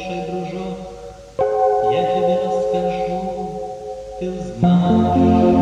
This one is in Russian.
Послушай, дружок, я тебе расскажу, ты узнаешь.